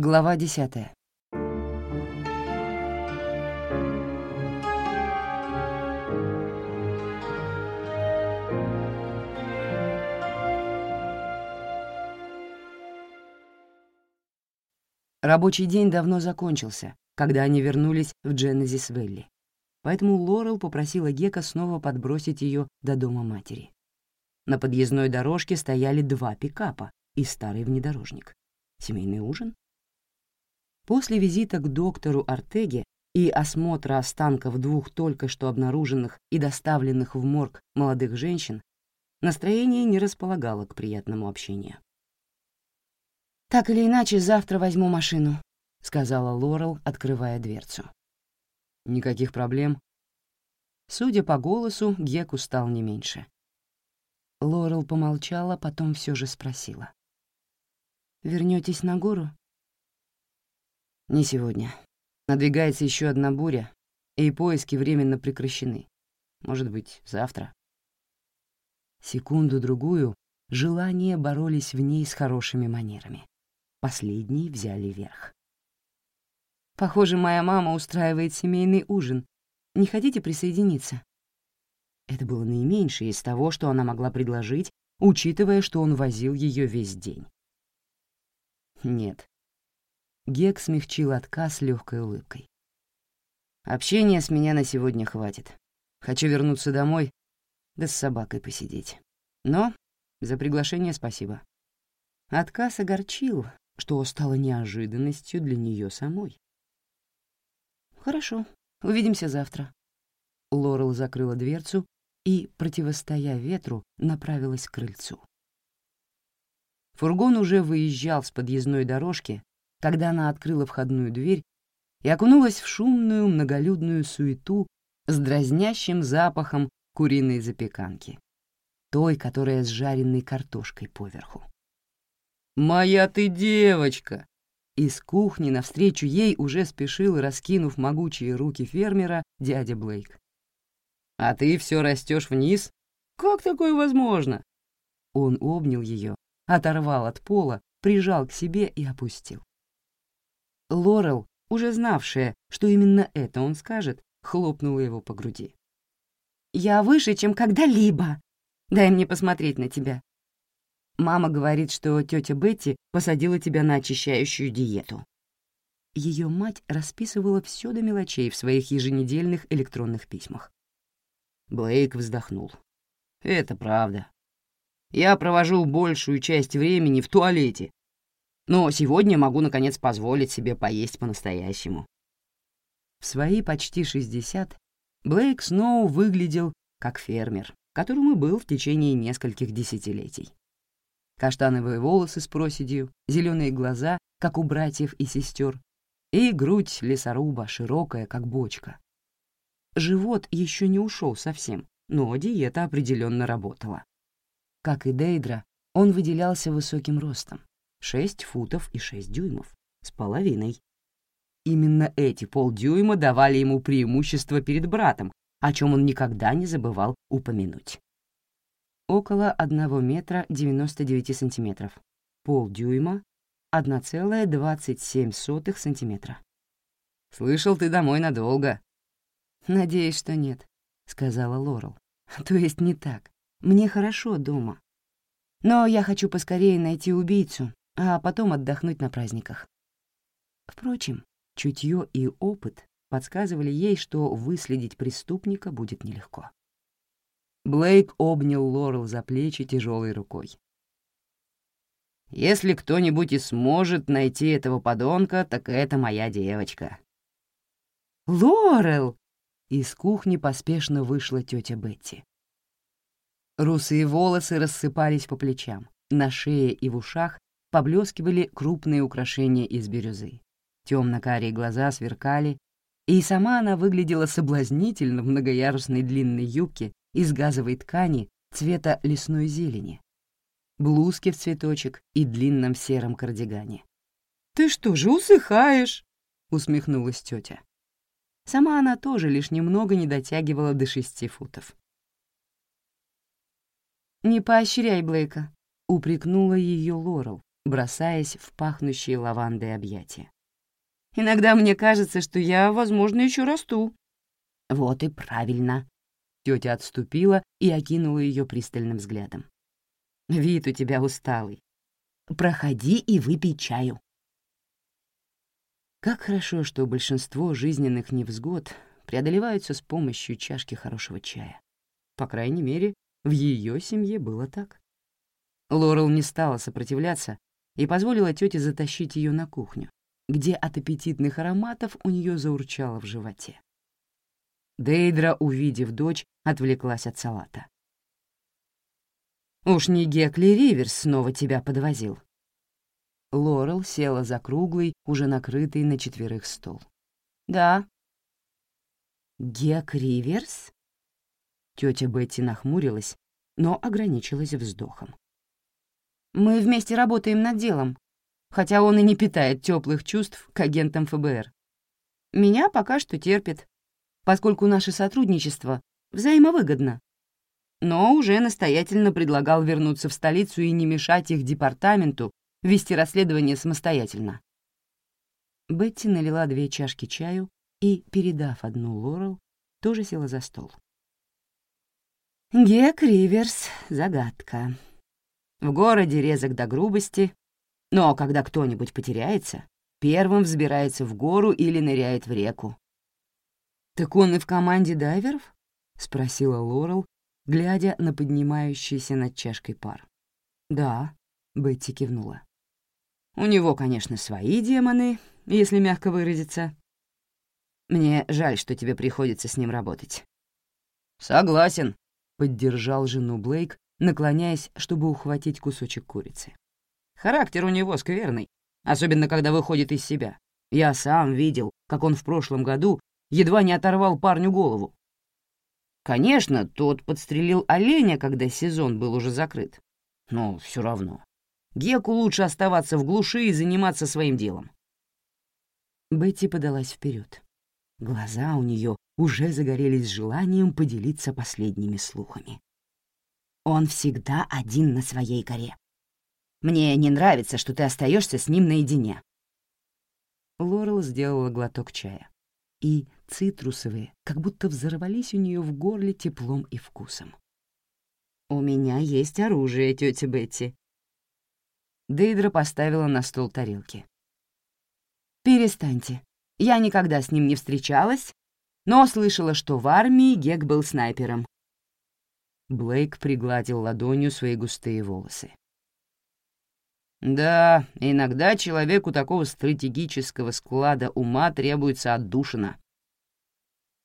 Глава десятая. Рабочий день давно закончился, когда они вернулись в Дженезис-Велли. Поэтому Лорел попросила Гека снова подбросить ее до дома матери. На подъездной дорожке стояли два пикапа и старый внедорожник. Семейный ужин? После визита к доктору Артеге и осмотра останков двух только что обнаруженных и доставленных в морг молодых женщин настроение не располагало к приятному общению. «Так или иначе, завтра возьму машину», — сказала Лорел, открывая дверцу. «Никаких проблем». Судя по голосу, Гек устал не меньше. Лорел помолчала, потом все же спросила. Вернетесь на гору?» «Не сегодня. Надвигается еще одна буря, и поиски временно прекращены. Может быть, завтра». Секунду-другую желания боролись в ней с хорошими манерами. Последние взяли верх. «Похоже, моя мама устраивает семейный ужин. Не хотите присоединиться?» Это было наименьшее из того, что она могла предложить, учитывая, что он возил ее весь день. Нет. Гек смягчил отказ легкой улыбкой. Общения с меня на сегодня хватит. Хочу вернуться домой, да с собакой посидеть. Но за приглашение спасибо. Отказ огорчил, что стало неожиданностью для нее самой. «Хорошо, увидимся завтра». Лорел закрыла дверцу и, противостоя ветру, направилась к крыльцу. Фургон уже выезжал с подъездной дорожки, когда она открыла входную дверь и окунулась в шумную многолюдную суету с дразнящим запахом куриной запеканки, той, которая с жареной картошкой поверху. «Моя ты девочка!» Из кухни навстречу ей уже спешил, раскинув могучие руки фермера, дядя Блейк. «А ты все растешь вниз? Как такое возможно?» Он обнял ее, оторвал от пола, прижал к себе и опустил. Лорел, уже знавшая, что именно это он скажет, хлопнула его по груди. «Я выше, чем когда-либо. Дай мне посмотреть на тебя. Мама говорит, что тетя Бетти посадила тебя на очищающую диету». Ее мать расписывала все до мелочей в своих еженедельных электронных письмах. Блейк вздохнул. «Это правда. Я провожу большую часть времени в туалете, но сегодня могу, наконец, позволить себе поесть по-настоящему». В свои почти 60 Блейк Сноу выглядел как фермер, которым и был в течение нескольких десятилетий. Каштановые волосы с проседью, зеленые глаза, как у братьев и сестер, и грудь лесоруба широкая, как бочка, Живот еще не ушел совсем, но диета определенно работала. Как и Дейдра, он выделялся высоким ростом — 6 футов и 6 дюймов, с половиной. Именно эти полдюйма давали ему преимущество перед братом, о чем он никогда не забывал упомянуть. Около 1 метра 99 сантиметров, полдюйма — 1,27 сантиметра. «Слышал, ты домой надолго», «Надеюсь, что нет», — сказала Лорел. «То есть не так. Мне хорошо дома. Но я хочу поскорее найти убийцу, а потом отдохнуть на праздниках». Впрочем, чутье и опыт подсказывали ей, что выследить преступника будет нелегко. Блейк обнял Лорел за плечи тяжелой рукой. «Если кто-нибудь и сможет найти этого подонка, так это моя девочка». «Лорел!» Из кухни поспешно вышла тетя Бетти. Русые волосы рассыпались по плечам, на шее и в ушах поблескивали крупные украшения из бирюзы. Темно-карие глаза сверкали, и сама она выглядела соблазнительно в многоярусной длинной юбке из газовой ткани цвета лесной зелени, блузке в цветочек и длинном сером кардигане. «Ты что же усыхаешь?» — усмехнулась тетя. Сама она тоже лишь немного не дотягивала до шести футов. «Не поощряй Блейка», — упрекнула ее Лорел, бросаясь в пахнущие лавандой объятия. «Иногда мне кажется, что я, возможно, еще расту». «Вот и правильно». Тетя отступила и окинула ее пристальным взглядом. «Вид у тебя усталый. Проходи и выпей чаю». Как хорошо, что большинство жизненных невзгод преодолеваются с помощью чашки хорошего чая. По крайней мере, в ее семье было так. Лорел не стала сопротивляться и позволила тете затащить ее на кухню, где от аппетитных ароматов у нее заурчало в животе. Дейдра, увидев дочь, отвлеклась от салата. «Уж не Гекли Риверс снова тебя подвозил?» Лорел села за круглый, уже накрытый на четверых стол. «Да». «Гек Риверс?» Тетя Бетти нахмурилась, но ограничилась вздохом. «Мы вместе работаем над делом, хотя он и не питает теплых чувств к агентам ФБР. Меня пока что терпит, поскольку наше сотрудничество взаимовыгодно. Но уже настоятельно предлагал вернуться в столицу и не мешать их департаменту вести расследование самостоятельно. Бетти налила две чашки чаю и, передав одну Лорел, тоже села за стол. Гек Риверс — загадка. В городе резок до грубости, но когда кто-нибудь потеряется, первым взбирается в гору или ныряет в реку. «Так он и в команде дайверов?» — спросила Лорел, глядя на поднимающийся над чашкой пар. «Да», — Бетти кивнула. «У него, конечно, свои демоны, если мягко выразиться. Мне жаль, что тебе приходится с ним работать». «Согласен», — поддержал жену Блейк, наклоняясь, чтобы ухватить кусочек курицы. Характер у него скверный, особенно когда выходит из себя. Я сам видел, как он в прошлом году едва не оторвал парню голову. Конечно, тот подстрелил оленя, когда сезон был уже закрыт. Но все равно. Геку лучше оставаться в глуши и заниматься своим делом. Бетти подалась вперед. Глаза у нее уже загорелись желанием поделиться последними слухами. Он всегда один на своей горе. Мне не нравится, что ты остаешься с ним наедине». Лорел сделала глоток чая, и цитрусовые как будто взорвались у нее в горле теплом и вкусом. «У меня есть оружие, тетя Бетти». Дейдра поставила на стол тарелки. «Перестаньте. Я никогда с ним не встречалась, но слышала, что в армии Гек был снайпером». Блейк пригладил ладонью свои густые волосы. Да, иногда человеку такого стратегического склада ума требуется отдушина.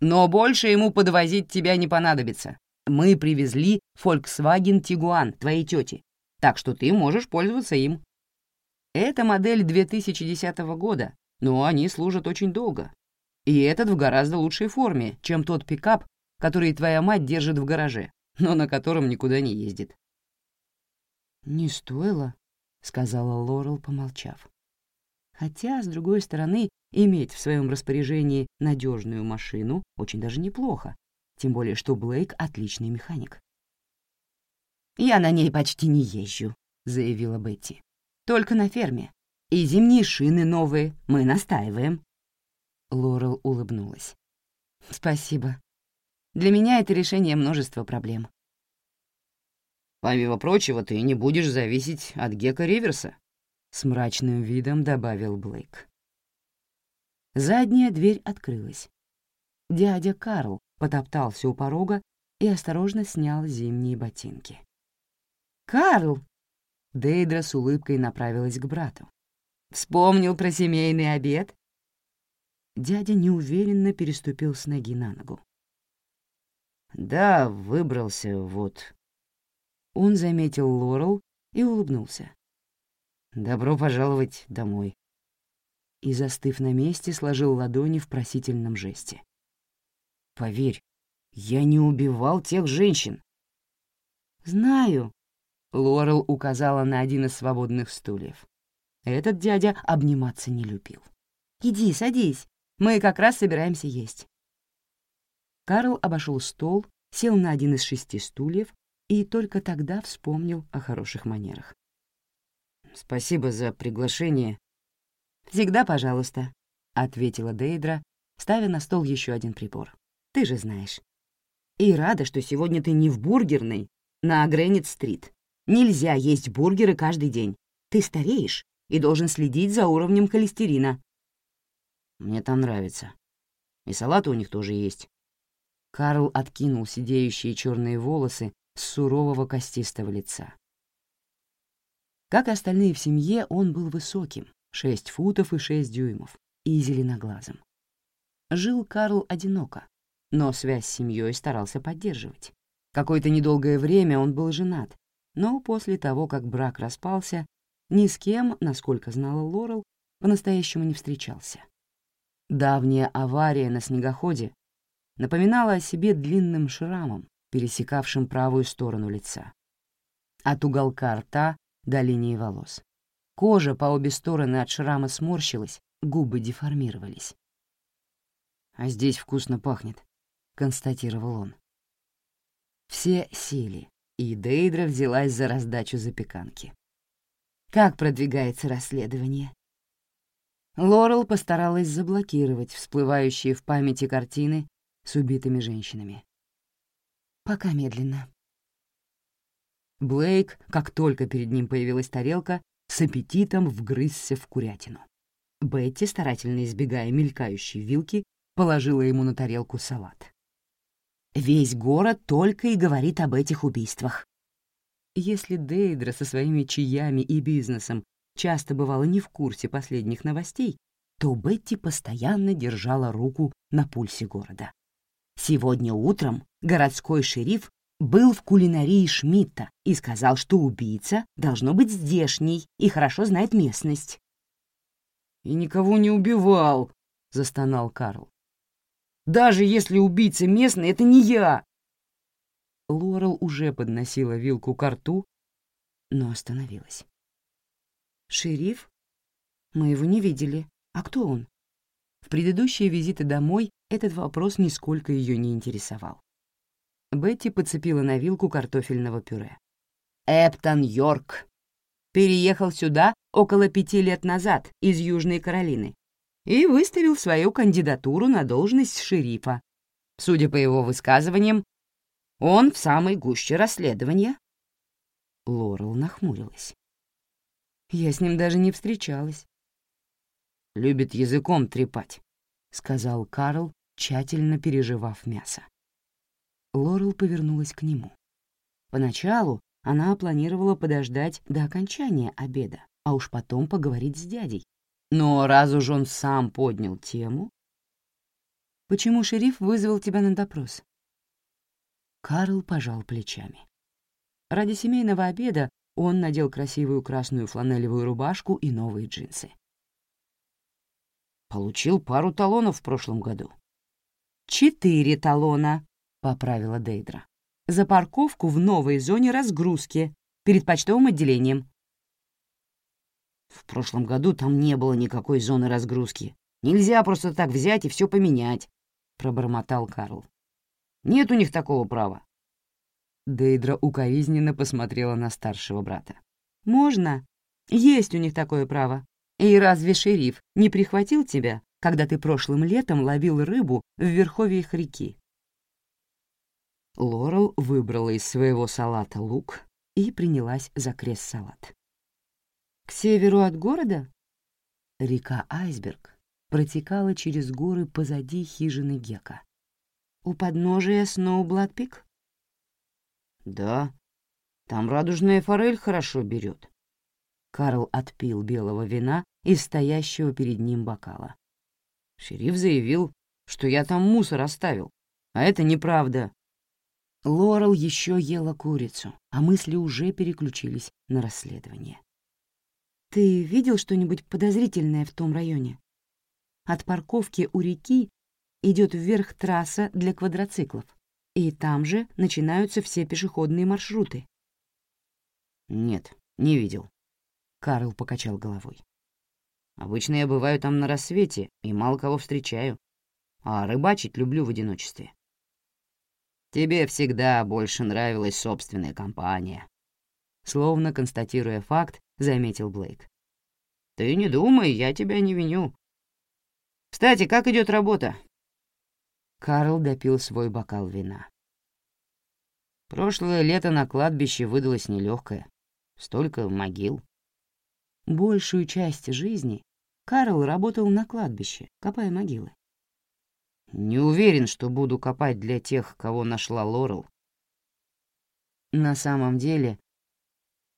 Но больше ему подвозить тебя не понадобится. Мы привезли Volkswagen Tiguan твоей тети, так что ты можешь пользоваться им. Это модель 2010 года, но они служат очень долго. И этот в гораздо лучшей форме, чем тот пикап, который твоя мать держит в гараже, но на котором никуда не ездит. «Не стоило», — сказала Лорел, помолчав. Хотя, с другой стороны, иметь в своем распоряжении надежную машину очень даже неплохо, тем более что Блейк — отличный механик. «Я на ней почти не езжу», — заявила Бетти. «Только на ферме. И зимние шины новые, мы настаиваем». Лорел улыбнулась. «Спасибо. Для меня это решение множества проблем. Помимо прочего, ты не будешь зависеть от Гека Риверса», — с мрачным видом добавил Блейк. Задняя дверь открылась. Дядя Карл потоптался у порога и осторожно снял зимние ботинки. «Карл!» — Дейдра с улыбкой направилась к брату. «Вспомнил про семейный обед?» Дядя неуверенно переступил с ноги на ногу. «Да, выбрался, вот», он заметил Лорел и улыбнулся. «Добро пожаловать домой». И, застыв на месте, сложил ладони в просительном жесте. «Поверь, я не убивал тех женщин». «Знаю», — Лорел указала на один из свободных стульев. Этот дядя обниматься не любил. «Иди, садись, мы как раз собираемся есть». Карл обошел стол, сел на один из шести стульев и только тогда вспомнил о хороших манерах. Спасибо за приглашение. Всегда пожалуйста, ответила Дейдра, ставя на стол еще один прибор. Ты же знаешь. И рада, что сегодня ты не в бургерной, на Грэнит-стрит. Нельзя есть бургеры каждый день. Ты стареешь и должен следить за уровнем холестерина. Мне там нравится. И салаты у них тоже есть. Карл откинул сидеющие черные волосы с сурового костистого лица. Как и остальные в семье, он был высоким, 6 футов и 6 дюймов, и зеленоглазым. Жил Карл одиноко, но связь с семьей старался поддерживать. Какое-то недолгое время он был женат, но после того, как брак распался, ни с кем, насколько знала Лорел, по-настоящему не встречался. Давняя авария на снегоходе напоминала о себе длинным шрамом, пересекавшим правую сторону лица. От уголка рта до линии волос. Кожа по обе стороны от шрама сморщилась, губы деформировались. «А здесь вкусно пахнет», — констатировал он. Все сели, и Дейдра взялась за раздачу запеканки. «Как продвигается расследование?» Лорел постаралась заблокировать всплывающие в памяти картины с убитыми женщинами. «Пока медленно». Блейк, как только перед ним появилась тарелка, с аппетитом вгрызся в курятину. Бетти, старательно избегая мелькающей вилки, положила ему на тарелку салат. «Весь город только и говорит об этих убийствах». Если Дейдра со своими чаями и бизнесом часто бывала не в курсе последних новостей, то Бетти постоянно держала руку на пульсе города. Сегодня утром городской шериф был в кулинарии Шмидта и сказал, что убийца должно быть здешний и хорошо знает местность. «И никого не убивал», — застонал Карл. «Даже если убийца местный, это не я!» Лорел уже подносила вилку к рту, но остановилась. «Шериф? Мы его не видели. А кто он?» В предыдущие визиты домой этот вопрос нисколько ее не интересовал. Бетти подцепила на вилку картофельного пюре. «Эптон Йорк. Переехал сюда около пяти лет назад из Южной Каролины и выставил свою кандидатуру на должность шерифа. Судя по его высказываниям, он в самой гуще расследования». Лорел нахмурилась. Я с ним даже не встречалась. «Любит языком трепать», — сказал Карл, тщательно переживав мясо. Лорел повернулась к нему. Поначалу она планировала подождать до окончания обеда, а уж потом поговорить с дядей. Но раз уж он сам поднял тему... «Почему шериф вызвал тебя на допрос?» Карл пожал плечами. Ради семейного обеда он надел красивую красную фланелевую рубашку и новые джинсы. «Получил пару талонов в прошлом году». «Четыре талона», — поправила Дейдра. «За парковку в новой зоне разгрузки, перед почтовым отделением». «В прошлом году там не было никакой зоны разгрузки. Нельзя просто так взять и все поменять», — пробормотал Карл. «Нет у них такого права». Дейдра укоризненно посмотрела на старшего брата. «Можно. Есть у них такое право. И разве шериф не прихватил тебя, когда ты прошлым летом ловил рыбу в верховьях реки?» Лорел выбрала из своего салата лук и принялась за крест-салат. «К северу от города?» Река Айсберг протекала через горы позади хижины Гека. «У подножия Сноубладпик?» «Да, там радужная форель хорошо берет». Карл отпил белого вина из стоящего перед ним бокала. Шериф заявил, что я там мусор оставил, а это неправда. Лорел еще ела курицу, а мысли уже переключились на расследование. «Ты видел что-нибудь подозрительное в том районе? От парковки у реки идет вверх трасса для квадроциклов. И там же начинаются все пешеходные маршруты. «Нет, не видел», — Карл покачал головой. «Обычно я бываю там на рассвете и мало кого встречаю, а рыбачить люблю в одиночестве». «Тебе всегда больше нравилась собственная компания», — словно констатируя факт, — заметил Блейк. «Ты не думай, я тебя не виню. Кстати, как идет работа?» Карл допил свой бокал вина. Прошлое лето на кладбище выдалось нелегкое. Столько могил. Большую часть жизни Карл работал на кладбище, копая могилы. Не уверен, что буду копать для тех, кого нашла Лорел. На самом деле,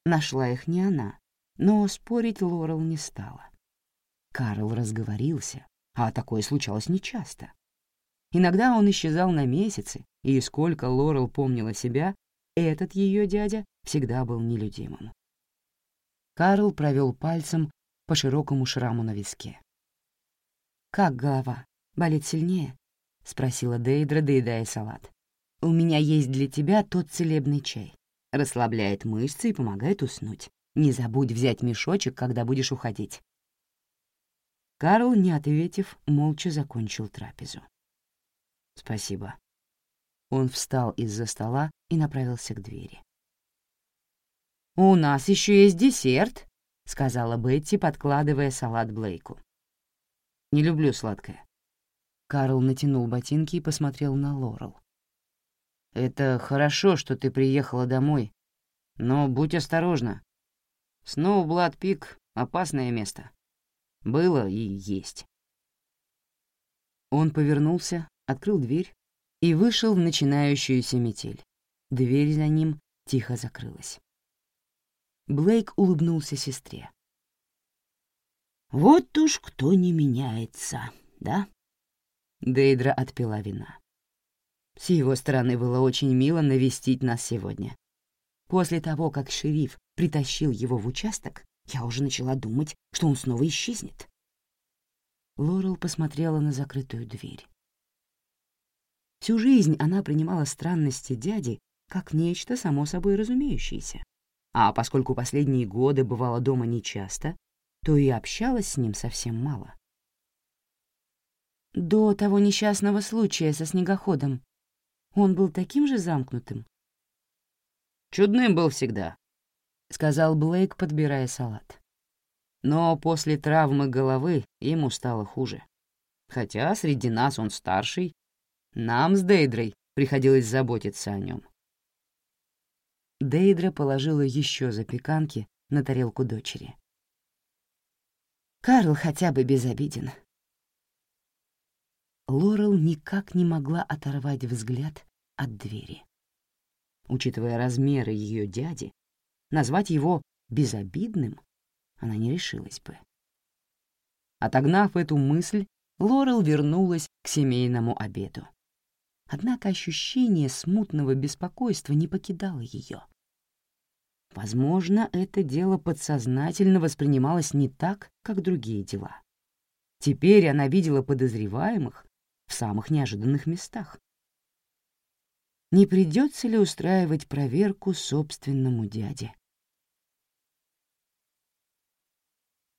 нашла их не она, но спорить Лорел не стала. Карл разговорился, а такое случалось нечасто. Иногда он исчезал на месяцы, и сколько Лорел помнила себя, этот ее дядя всегда был нелюдимым. Карл провел пальцем по широкому шраму на виске. «Как голова? Болит сильнее?» — спросила Дейдра, доедая салат. «У меня есть для тебя тот целебный чай. Расслабляет мышцы и помогает уснуть. Не забудь взять мешочек, когда будешь уходить». Карл, не ответив, молча закончил трапезу. «Спасибо». Он встал из-за стола и направился к двери. «У нас еще есть десерт», — сказала Бетти, подкладывая салат Блейку. «Не люблю сладкое». Карл натянул ботинки и посмотрел на Лорел. «Это хорошо, что ты приехала домой, но будь осторожна. Сноублад-Пик — опасное место. Было и есть». Он повернулся, открыл дверь и вышел в начинающуюся метель. Дверь за ним тихо закрылась. Блейк улыбнулся сестре. «Вот уж кто не меняется, да?» Дейдра отпила вина. С его стороны было очень мило навестить нас сегодня. После того, как шериф притащил его в участок, я уже начала думать, что он снова исчезнет. Лорел посмотрела на закрытую дверь. Всю жизнь она принимала странности дяди как нечто само собой разумеющееся. А поскольку последние годы бывала дома нечасто, то и общалась с ним совсем мало. До того несчастного случая со снегоходом он был таким же замкнутым? «Чудным был всегда», — сказал Блейк, подбирая салат. Но после травмы головы ему стало хуже. Хотя среди нас он старший нам с Дейдрой приходилось заботиться о нем. Дейдра положила еще запеканки на тарелку дочери. Карл хотя бы безобиден. Лорел никак не могла оторвать взгляд от двери. Учитывая размеры ее дяди, назвать его безобидным она не решилась бы. Отогнав эту мысль, Лорел вернулась к семейному обеду. Однако ощущение смутного беспокойства не покидало ее. Возможно, это дело подсознательно воспринималось не так, как другие дела. Теперь она видела подозреваемых в самых неожиданных местах. Не придется ли устраивать проверку собственному дяде?